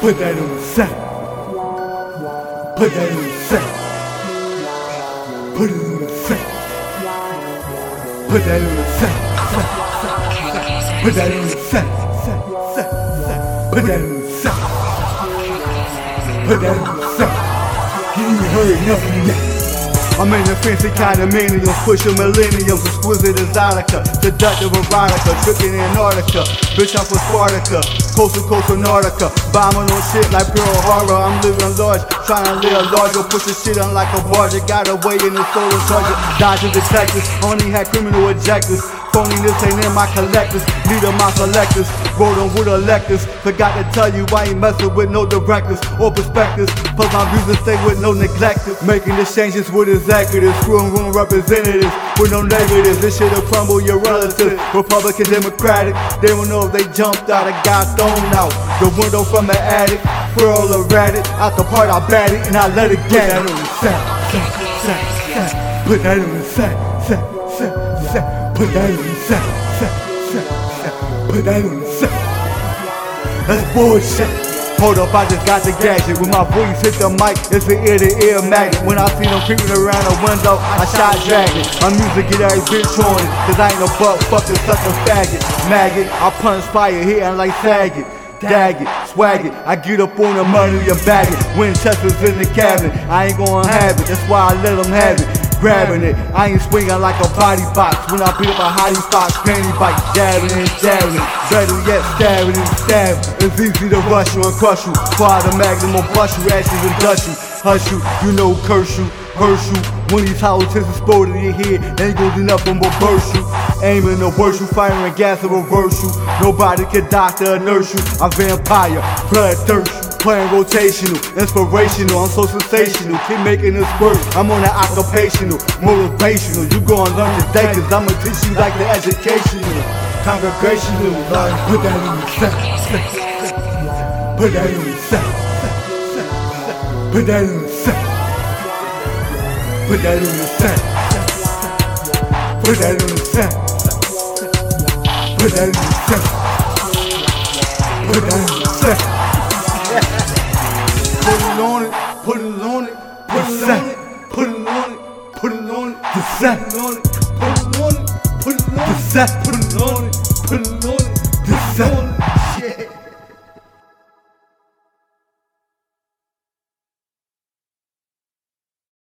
Put that on the set. Put that on the set. Put it on the set. Put that on the set. Put that on the set. Put that on the set. Put that on the set. You ain't heard nothing yet. I'm in the fancy condominium, pushing millenniums, exquisite exotica, seductive erotica, tricking Antarctica, bitch I'm from Spartica, coast to coast Antarctica, bombing on shit like Pearl Harbor, I'm living large, trying to live larger, push the shit on like a barger, got away in the solar charger, dodging detectives, only had criminal objectives, phoniness ain't in my collectors, leader my selectors, them with electors, forgot to tell you I ain't messing with no directors or perspectives, plus my views stay with no neglectors, making exchanges with executives, screwing room representatives with no negatives, this shit'll crumble your relatives, Republican, Democratic, they don't know if they jumped out. Or got thrown out, the window from the attic, Pearl erratic, out the part I bat it and I let it get Put that on the set, set, set, set, put that on the set, set, put that on the set, set, set, set, put that on the set. That's bullshit. Hold up, I just got the gadget. When my voice hit the mic, it's an ear to ear magnet. When I see them creeping around the window, I shot dragon. My music get every bitch on it, cause I ain't no butt fucking such a faggot. Maggot, I punch fire here and like faggot. Dag it, swag it, I get up on the money and bag it. Winchester's in the cabinet, I ain't gonna have it, that's why I let them have it grabbing it. I ain't swinging like a body box when I beat up a hottie fox, panty bite, dabbing and dabbing. Better yet, stabbing and stabbing. It's easy to rush you and crush you. Fire the magnum will bust you, ashes and dust you. Hush you, you know, curse you, curse you. When these houses explode in your head, ain't gonna do nothing but burst you. Aiming to worse you, firing gas to reverse you. Nobody can doctor or nurse you. I'm vampire, blood thirst you. Playing rotational, inspirational, I'm so sensational. Keep making this work. I'm on the occupational, motivational. You gonna learn today, cause I'ma teach you like the educational, congregational. Like, put that in set. Put that in set. Put that in the set. Put that in the set. Put that in the set. Put that in set. Put that in the put it on it, put it on it, put it on it, the set, put it on it, put it on it, the set, put it on it, put it on it, the set.